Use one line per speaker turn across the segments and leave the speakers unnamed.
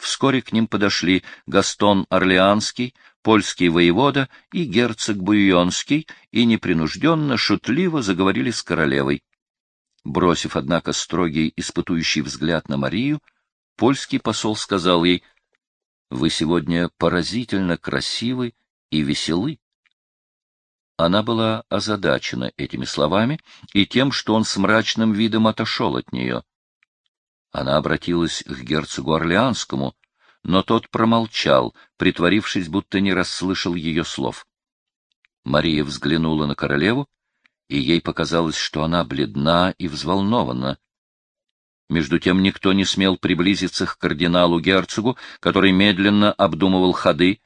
Вскоре к ним подошли Гастон Орлеанский, польский воевода и герцог Буйонский, и непринужденно, шутливо заговорили с королевой. Бросив, однако, строгий испытующий взгляд на Марию, польский посол сказал ей, «Вы сегодня поразительно красивы и веселы». Она была озадачена этими словами и тем, что он с мрачным видом отошел от нее. Она обратилась к герцогу Орлеанскому, но тот промолчал, притворившись, будто не расслышал ее слов. Мария взглянула на королеву, и ей показалось, что она бледна и взволнована. Между тем никто не смел приблизиться к кардиналу-герцогу, который медленно обдумывал ходы.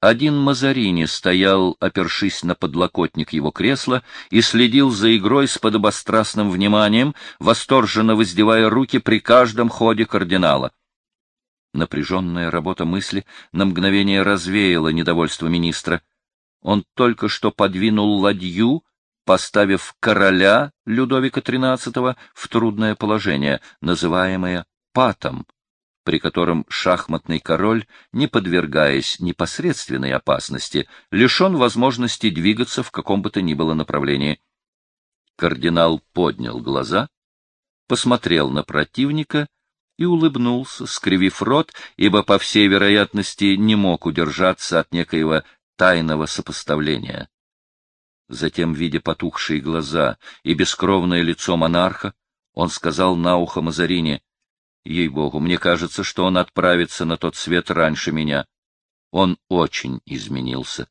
Один Мазарини стоял, опершись на подлокотник его кресла, и следил за игрой с подобострастным вниманием, восторженно воздевая руки при каждом ходе кардинала. Напряженная работа мысли на мгновение развеяла недовольство министра. Он только что подвинул ладью, поставив короля Людовика XIII в трудное положение, называемое патом, при котором шахматный король, не подвергаясь непосредственной опасности, лишен возможности двигаться в каком бы то ни было направлении. Кардинал поднял глаза, посмотрел на противника и улыбнулся, скривив рот, ибо, по всей вероятности, не мог удержаться от некоего тайного сопоставления. Затем, видя потухшие глаза и бескровное лицо монарха, он сказал на ухо Мазарине, «Ей-богу, мне кажется, что он отправится на тот свет раньше меня. Он очень изменился».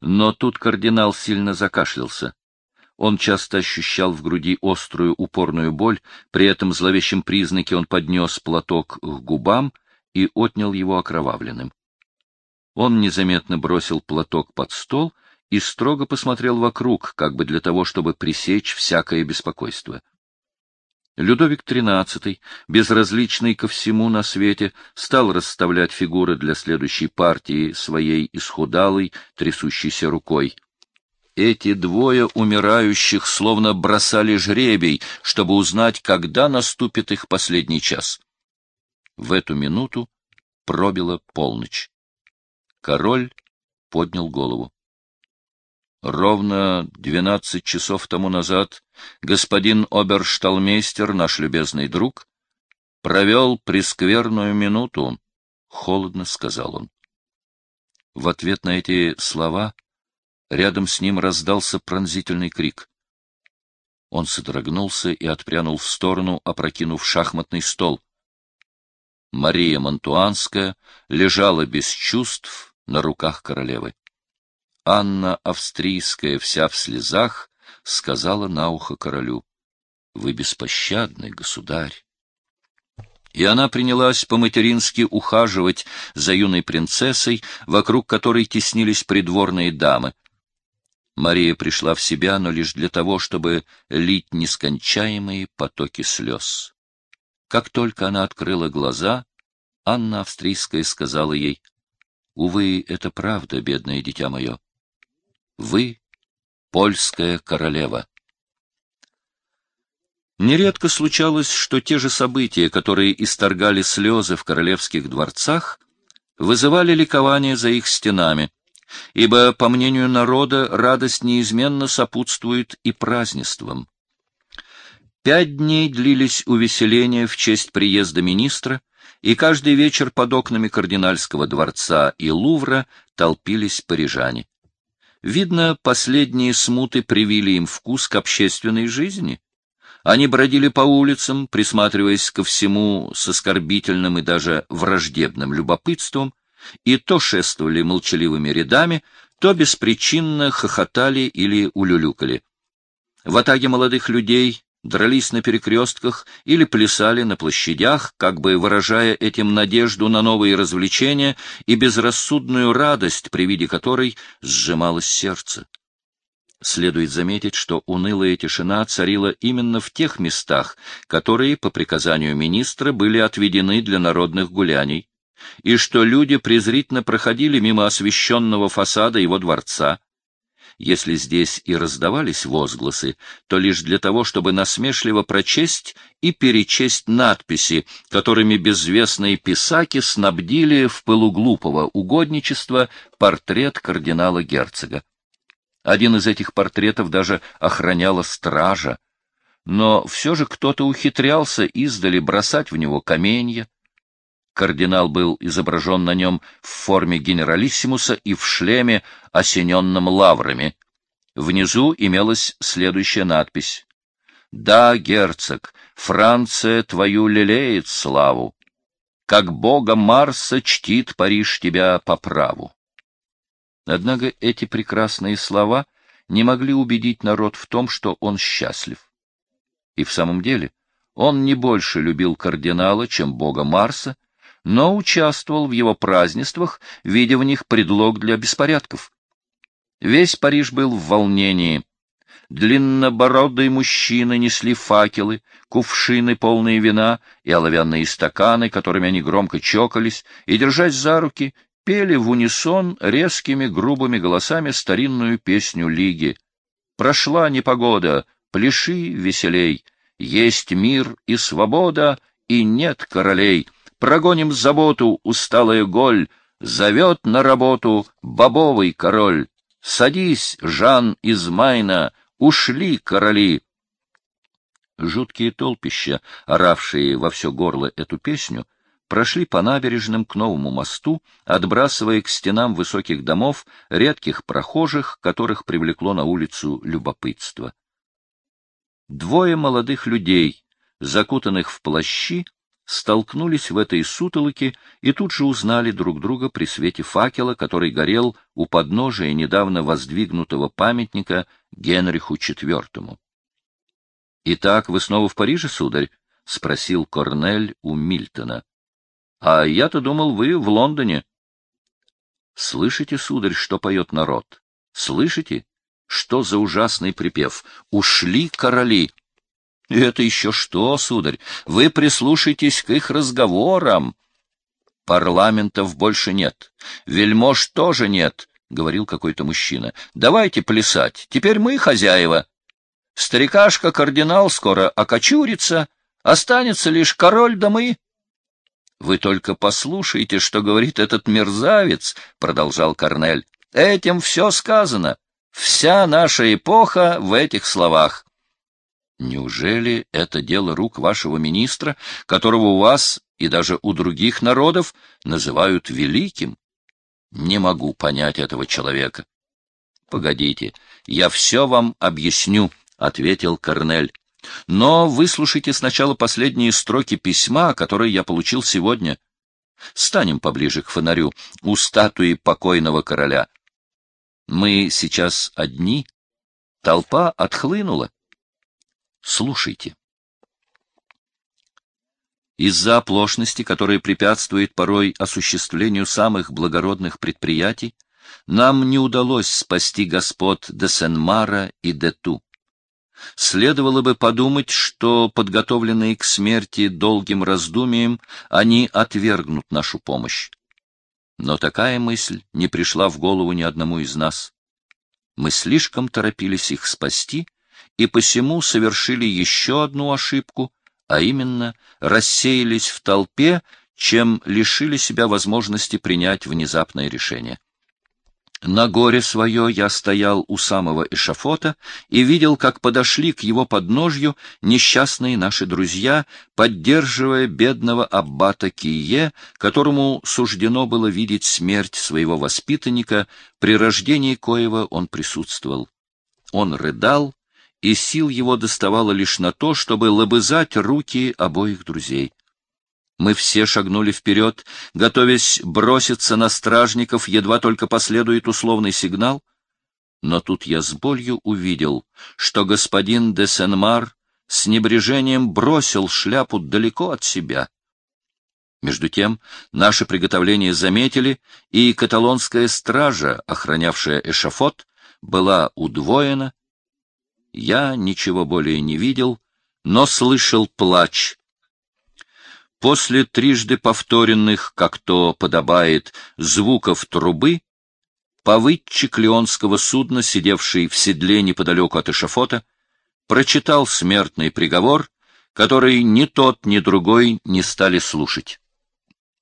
Но тут кардинал сильно закашлялся. Он часто ощущал в груди острую упорную боль, при этом зловещем признаке он поднес платок к губам и отнял его окровавленным. Он незаметно бросил платок под стол и строго посмотрел вокруг, как бы для того, чтобы пресечь всякое беспокойство. Людовик XIII, безразличный ко всему на свете, стал расставлять фигуры для следующей партии своей исхудалой, трясущейся рукой. Эти двое умирающих словно бросали жребий, чтобы узнать, когда наступит их последний час. В эту минуту пробила полночь. Король поднял голову. Ровно двенадцать часов тому назад господин обершталмейстер, наш любезный друг, провел прескверную минуту, — холодно сказал он. В ответ на эти слова рядом с ним раздался пронзительный крик. Он содрогнулся и отпрянул в сторону, опрокинув шахматный стол. Мария Монтуанская лежала без чувств на руках королевы. Анна Австрийская, вся в слезах, сказала на ухо королю, — Вы беспощадный, государь. И она принялась по-матерински ухаживать за юной принцессой, вокруг которой теснились придворные дамы. Мария пришла в себя, но лишь для того, чтобы лить нескончаемые потоки слез. Как только она открыла глаза, Анна Австрийская сказала ей, — Увы, это правда, бедное дитя мое. Вы — польская королева. Нередко случалось, что те же события, которые исторгали слезы в королевских дворцах, вызывали ликование за их стенами, ибо, по мнению народа, радость неизменно сопутствует и празднествам. Пять дней длились увеселения в честь приезда министра, и каждый вечер под окнами кардинальского дворца и Лувра толпились парижане. Видно, последние смуты привили им вкус к общественной жизни. Они бродили по улицам, присматриваясь ко всему с оскорбительным и даже враждебным любопытством, и то шествовали молчаливыми рядами, то беспричинно хохотали или улюлюкали. В атаге молодых людей дрались на перекрестках или плясали на площадях, как бы выражая этим надежду на новые развлечения и безрассудную радость, при виде которой сжималось сердце. Следует заметить, что унылая тишина царила именно в тех местах, которые, по приказанию министра, были отведены для народных гуляний, и что люди презрительно проходили мимо освещенного фасада его дворца, Если здесь и раздавались возгласы, то лишь для того, чтобы насмешливо прочесть и перечесть надписи, которыми безвестные писаки снабдили в пылу глупого угодничества портрет кардинала-герцога. Один из этих портретов даже охраняла стража, но все же кто-то ухитрялся издали бросать в него каменья. Кардинал был изображен на нем в форме генералиссимуса и в шлеме, осененном лаврами. Внизу имелась следующая надпись. «Да, герцог, Франция твою лелеет славу. Как бога Марса чтит Париж тебя по праву». Однако эти прекрасные слова не могли убедить народ в том, что он счастлив. И в самом деле он не больше любил кардинала, чем бога Марса, но участвовал в его празднествах, видя в них предлог для беспорядков. Весь Париж был в волнении. Длиннобородые мужчины несли факелы, кувшины, полные вина и оловянные стаканы, которыми они громко чокались, и, держась за руки, пели в унисон резкими грубыми голосами старинную песню Лиги. «Прошла непогода, пляши веселей, есть мир и свобода, и нет королей. Прогоним заботу, усталая голь, зовет на работу бобовый король. Садись, Жан из Майна, ушли короли». Жуткие толпища, оравшие во все горло эту песню, прошли по набережным к новому мосту, отбрасывая к стенам высоких домов редких прохожих, которых привлекло на улицу любопытство. Двое молодых людей, закутанных в плащи, столкнулись в этой сутолоке и тут же узнали друг друга при свете факела, который горел у подножия недавно воздвигнутого памятника Генриху IV. — Итак, вы снова в Париже, сударь? — спросил Корнель у Мильтона. А я-то думал, вы в Лондоне. Слышите, сударь, что поет народ? Слышите? Что за ужасный припев? Ушли короли. Это еще что, сударь? Вы прислушайтесь к их разговорам. Парламентов больше нет. Вельмож тоже нет, — говорил какой-то мужчина. Давайте плясать. Теперь мы хозяева. Старикашка-кардинал скоро окочурится. Останется лишь король да мы. Вы только послушайте, что говорит этот мерзавец, продолжал Корнель. Этим все сказано. Вся наша эпоха в этих словах. Неужели это дело рук вашего министра, которого у вас и даже у других народов называют великим? Не могу понять этого человека. Погодите, я все вам объясню, ответил Корнель. Но выслушайте сначала последние строки письма, которые я получил сегодня. Станем поближе к фонарю, у статуи покойного короля. Мы сейчас одни. Толпа отхлынула. Слушайте. Из-за оплошности, которая препятствует порой осуществлению самых благородных предприятий, нам не удалось спасти господ де Сен-Мара и де Ту. Следовало бы подумать, что, подготовленные к смерти долгим раздумием, они отвергнут нашу помощь. Но такая мысль не пришла в голову ни одному из нас. Мы слишком торопились их спасти, и посему совершили еще одну ошибку, а именно рассеялись в толпе, чем лишили себя возможности принять внезапное решение. На горе свое я стоял у самого эшафота и видел, как подошли к его подножью несчастные наши друзья, поддерживая бедного аббата Кие, которому суждено было видеть смерть своего воспитанника, при рождении коего он присутствовал. Он рыдал, и сил его доставало лишь на то, чтобы лобызать руки обоих друзей. Мы все шагнули вперед, готовясь броситься на стражников, едва только последует условный сигнал. Но тут я с болью увидел, что господин де Сенмар с небрежением бросил шляпу далеко от себя. Между тем наши приготовления заметили, и каталонская стража, охранявшая эшафот, была удвоена. Я ничего более не видел, но слышал плач, После трижды повторенных, как то подобает, звуков трубы, повыдчик леонского судна, сидевший в седле неподалеку от эшафота, прочитал смертный приговор, который ни тот, ни другой не стали слушать.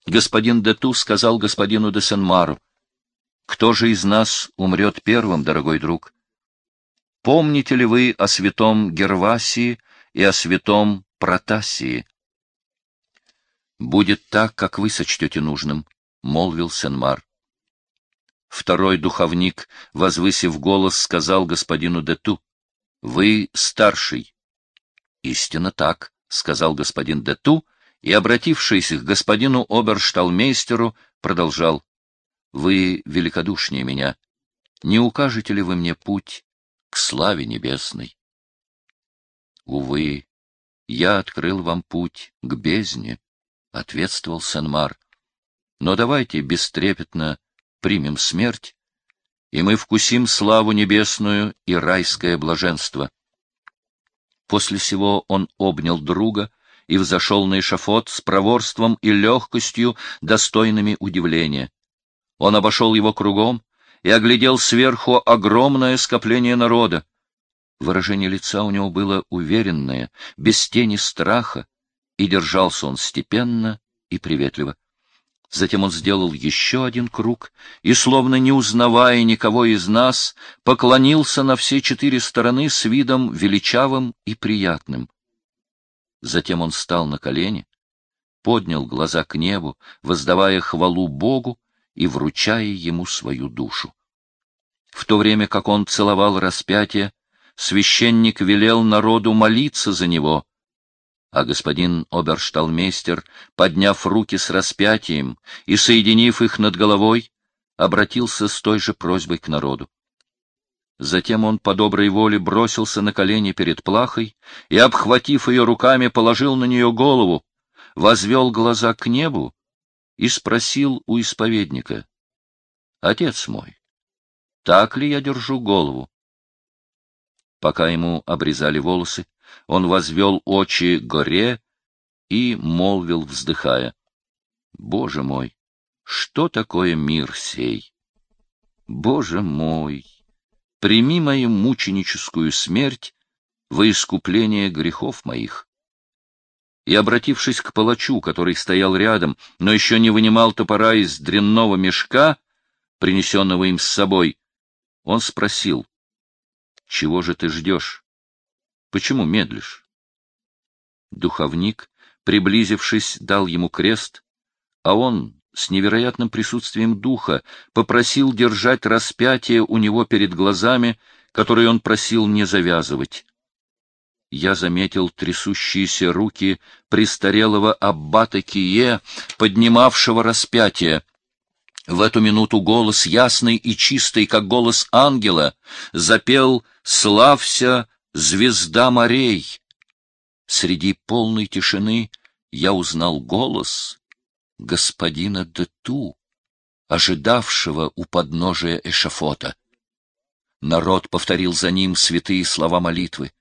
Господин Дету сказал господину де Сен-Мару, «Кто же из нас умрет первым, дорогой друг? Помните ли вы о святом Гервасии и о святом Протасии?» «Будет так, как вы сочтете нужным», — молвил Сен-Мар. Второй духовник, возвысив голос, сказал господину Дету, — Вы старший. — Истинно так, — сказал господин Дету, и, обратившись к господину обершталмейстеру, продолжал. — Вы великодушнее меня. Не укажете ли вы мне путь к славе небесной? — Увы, я открыл вам путь к бездне, — ответствовал Сенмар. — Но давайте бестрепетно примем смерть, и мы вкусим славу небесную и райское блаженство. После сего он обнял друга и взошел на эшафот с проворством и легкостью, достойными удивления. Он обошел его кругом и оглядел сверху огромное скопление народа. Выражение лица у него было уверенное, без тени страха, и держался он степенно и приветливо. Затем он сделал еще один круг и, словно не узнавая никого из нас, поклонился на все четыре стороны с видом величавым и приятным. Затем он встал на колени, поднял глаза к небу, воздавая хвалу Богу и вручая ему свою душу. В то время как он целовал распятие, священник велел народу молиться за него — а господин обершталмейстер, подняв руки с распятием и соединив их над головой, обратился с той же просьбой к народу. Затем он по доброй воле бросился на колени перед плахой и, обхватив ее руками, положил на нее голову, возвел глаза к небу и спросил у исповедника, «Отец мой, так ли я держу голову?» Пока ему обрезали волосы, он возвел очи горе и молвил, вздыхая, «Боже мой, что такое мир сей? Боже мой, прими мою мученическую смерть во искупление грехов моих». И, обратившись к палачу, который стоял рядом, но еще не вынимал топора из дрянного мешка, принесенного им с собой, он спросил, «Чего же ты ждешь?» Почему медлишь? Духовник, приблизившись, дал ему крест, а он с невероятным присутствием духа попросил держать распятие у него перед глазами, которые он просил не завязывать. Я заметил трясущиеся руки престарелого аббата Кие, поднимавшего распятие. В эту минуту голос ясный и чистый, как голос ангела, запел «Славься, звезда морей. Среди полной тишины я узнал голос господина Дету, ожидавшего у подножия эшафота. Народ повторил за ним святые слова молитвы.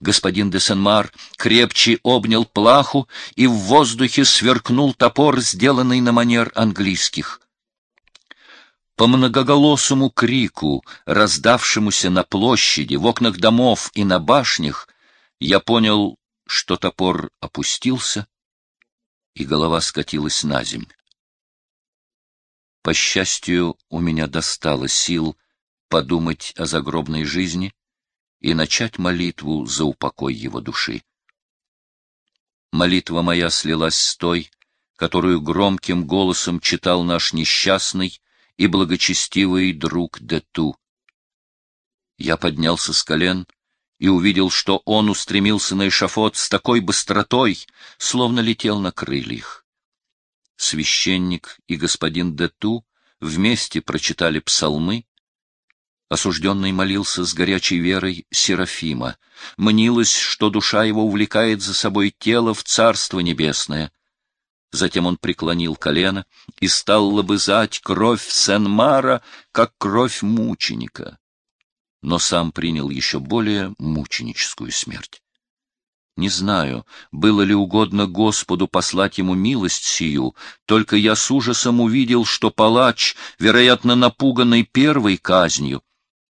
Господин де Сенмар крепче обнял плаху, и в воздухе сверкнул топор, сделанный на манер английских. По многоголосому крику, раздавшемуся на площади, в окнах домов и на башнях, я понял, что топор опустился, и голова скатилась на земь. По счастью, у меня достало сил подумать о загробной жизни и начать молитву за упокой его души. Молитва моя слилась с той, которую громким голосом читал наш несчастный, и благочестивый друг Дету. Я поднялся с колен и увидел, что он устремился на эшафот с такой быстротой, словно летел на крыльях. Священник и господин Дету вместе прочитали псалмы, Осужденный молился с горячей верой Серафима. Мнилось, что душа его увлекает за собой тело в Царство Небесное. Затем он преклонил колено и стал лобызать кровь Сен-Мара, как кровь мученика, но сам принял еще более мученическую смерть. Не знаю, было ли угодно Господу послать ему милость сию, только я с ужасом увидел, что палач, вероятно, напуганный первой казнью,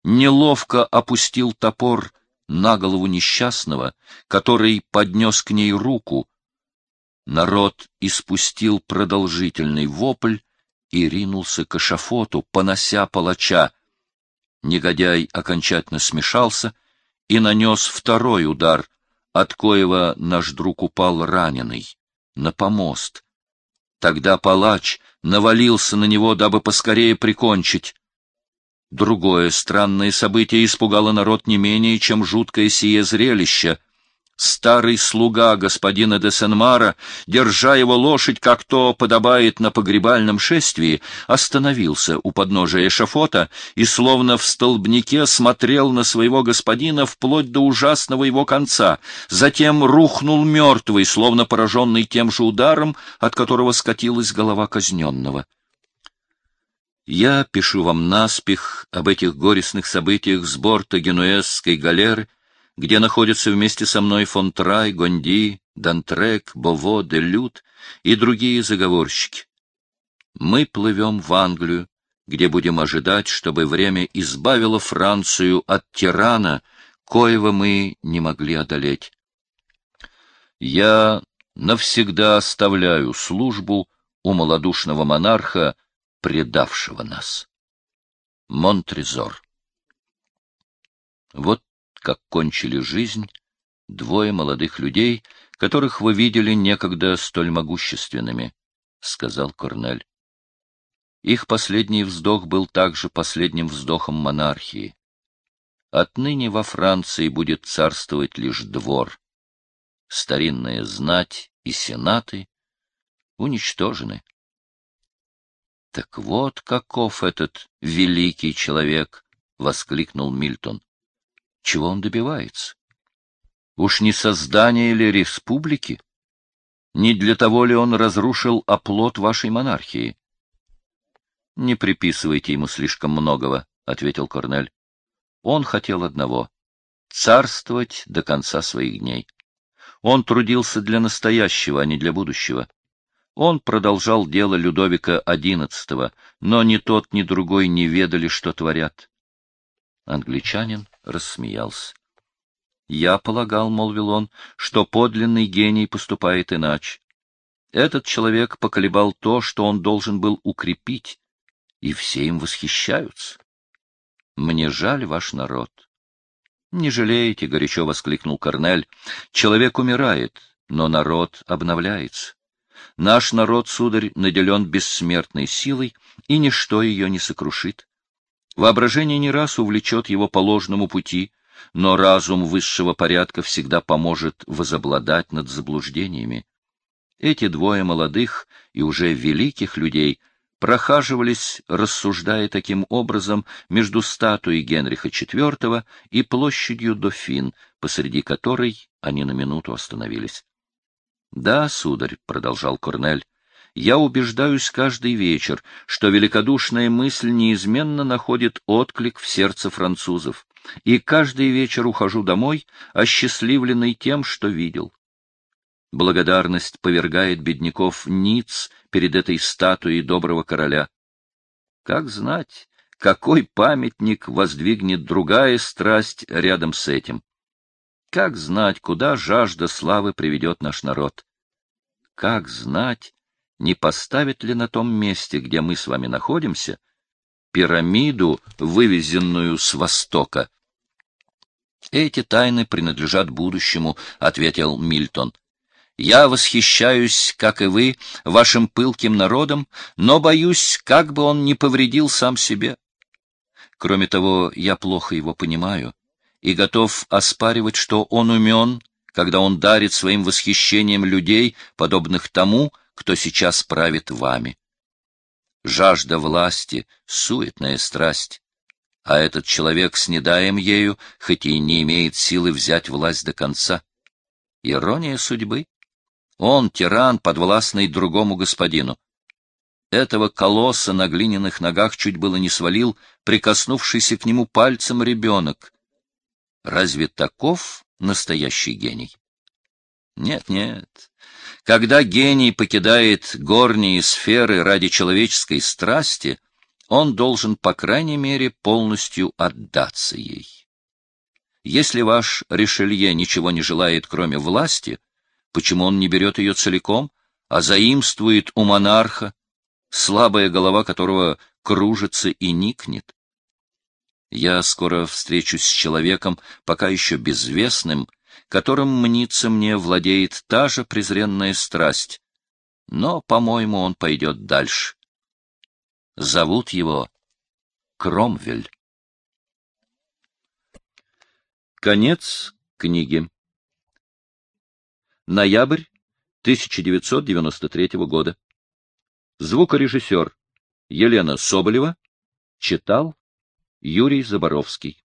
неловко опустил топор на голову несчастного, который поднес к ней руку. Народ испустил продолжительный вопль и ринулся к эшафоту, понося палача. Негодяй окончательно смешался и нанес второй удар, от коего наш друг упал раненый, на помост. Тогда палач навалился на него, дабы поскорее прикончить. Другое странное событие испугало народ не менее, чем жуткое сие зрелище. Старый слуга господина де Сенмара, держа его лошадь, как то подобает на погребальном шествии, остановился у подножия эшафота и, словно в столбнике, смотрел на своего господина вплоть до ужасного его конца, затем рухнул мертвый, словно пораженный тем же ударом, от которого скатилась голова казненного. Я пишу вам наспех об этих горестных событиях с борта генуэзской галеры, где находятся вместе со мной Фонтрай, Гонди, Дантрек, Бово, Делют и другие заговорщики. Мы плывем в Англию, где будем ожидать, чтобы время избавило Францию от тирана, коего мы не могли одолеть. Я навсегда оставляю службу у малодушного монарха, предавшего нас. Монтрезор. Вот как кончили жизнь двое молодых людей, которых вы видели некогда столь могущественными, — сказал Корнель. Их последний вздох был также последним вздохом монархии. Отныне во Франции будет царствовать лишь двор. Старинная знать и сенаты уничтожены. — Так вот каков этот великий человек! — воскликнул Мильтон. — Чего он добивается? Уж не создание ли республики? Не для того ли он разрушил оплот вашей монархии? — Не приписывайте ему слишком многого, — ответил Корнель. Он хотел одного — царствовать до конца своих дней. Он трудился для настоящего, а не для будущего. Он продолжал дело Людовика XI, но ни тот, ни другой не ведали, что творят. Англичанин рассмеялся. «Я полагал, — молвил он, — что подлинный гений поступает иначе. Этот человек поколебал то, что он должен был укрепить, и все им восхищаются. Мне жаль ваш народ». «Не жалеете, — горячо воскликнул Корнель, — человек умирает, но народ обновляется. Наш народ, сударь, наделен бессмертной силой, и ничто ее не сокрушит. Воображение не раз увлечет его по ложному пути, но разум высшего порядка всегда поможет возобладать над заблуждениями. Эти двое молодых и уже великих людей прохаживались, рассуждая таким образом, между статуей Генриха IV и площадью Дофин, посреди которой они на минуту остановились. — Да, сударь, — продолжал Корнель, — я убеждаюсь каждый вечер, что великодушная мысль неизменно находит отклик в сердце французов, и каждый вечер ухожу домой, осчастливленный тем, что видел. Благодарность повергает бедняков ниц перед этой статуей доброго короля. Как знать, какой памятник воздвигнет другая страсть рядом с этим? Как знать, куда жажда славы приведет наш народ? Как знать, не поставит ли на том месте, где мы с вами находимся, пирамиду, вывезенную с Востока? Эти тайны принадлежат будущему, — ответил Мильтон. Я восхищаюсь, как и вы, вашим пылким народом, но боюсь, как бы он не повредил сам себе. Кроме того, я плохо его понимаю и готов оспаривать, что он умен, когда он дарит своим восхищением людей, подобных тому, кто сейчас правит вами. Жажда власти — суетная страсть, а этот человек с недаем ею, хоть и не имеет силы взять власть до конца. Ирония судьбы. Он — тиран, подвластный другому господину. Этого колосса на глиняных ногах чуть было не свалил прикоснувшийся к нему пальцем ребенок — Разве таков настоящий гений? Нет, нет. Когда гений покидает горние сферы ради человеческой страсти, он должен, по крайней мере, полностью отдаться ей. Если ваш Ришелье ничего не желает, кроме власти, почему он не берет ее целиком, а заимствует у монарха, слабая голова которого кружится и никнет? Я скоро встречусь с человеком, пока еще безвестным, которым, мнится мне, владеет та же презренная страсть. Но, по-моему, он пойдет дальше. Зовут его Кромвель. Конец книги. Ноябрь 1993 года. Звукорежиссер Елена Соболева читал Юрий Заборовский